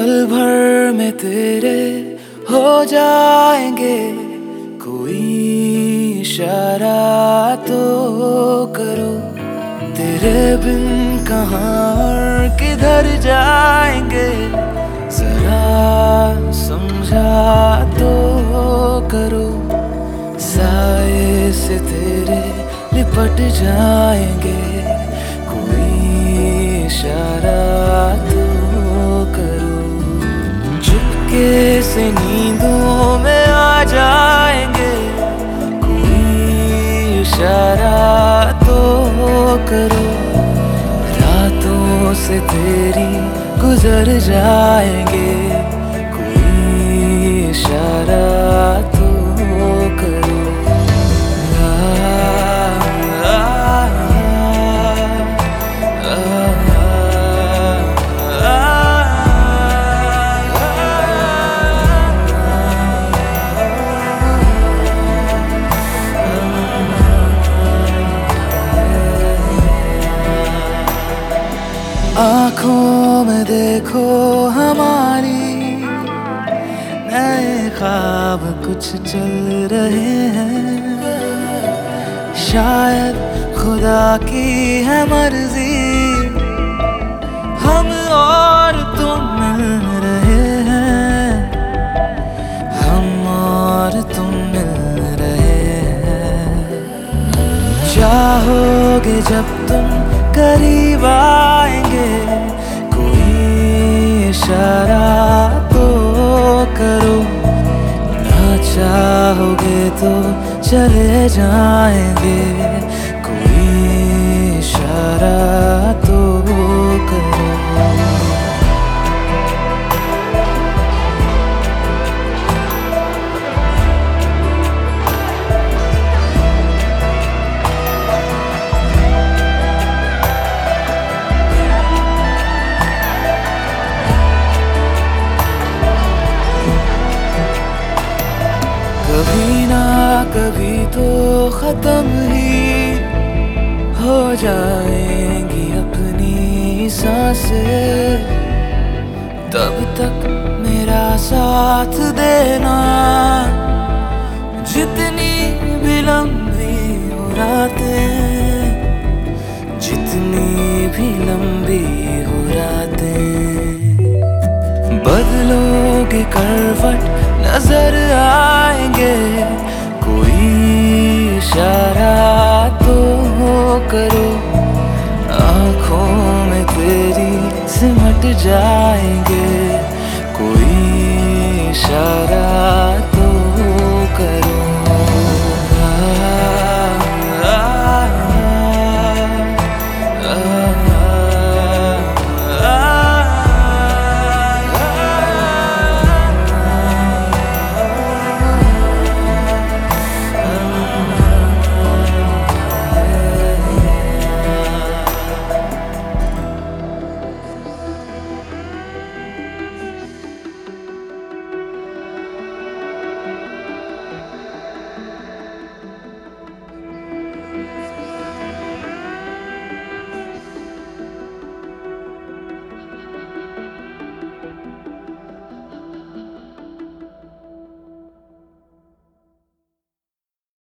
पल भर में तेरे हो जाएँगे। कोई इशारा तो करो। तेरे बिन कहाँ किधर जाएँगे? जरा समझा तो करो। साए से तेरे लिपट जाएँगे। से तेरी गुजर जाएँगे। आँखों में देखो हमारी, नए ख्वाब कुछ चल रहे हैं। शायद खुदा की है मर्ज़ी, हम और तुम मिल रहे हैं। हम और तुम मिल रहे हैं। चाहोगे जब तुम करीब आएँगे कोई इशारा तो करो। ना चाहोगे तो चले जाएँगे। तो खत्म ही हो जाएँगी अपनी साँसें। तब तक मेरा साथ देना, जितनी भी लंबी हो रातें, जितनी भी लंबी हो रातें। बदलोगे करवट, नज़र आएँगे, कोई इशारा तो करो आँखों में तेरी सिमट जाएँगे। कोई इशारा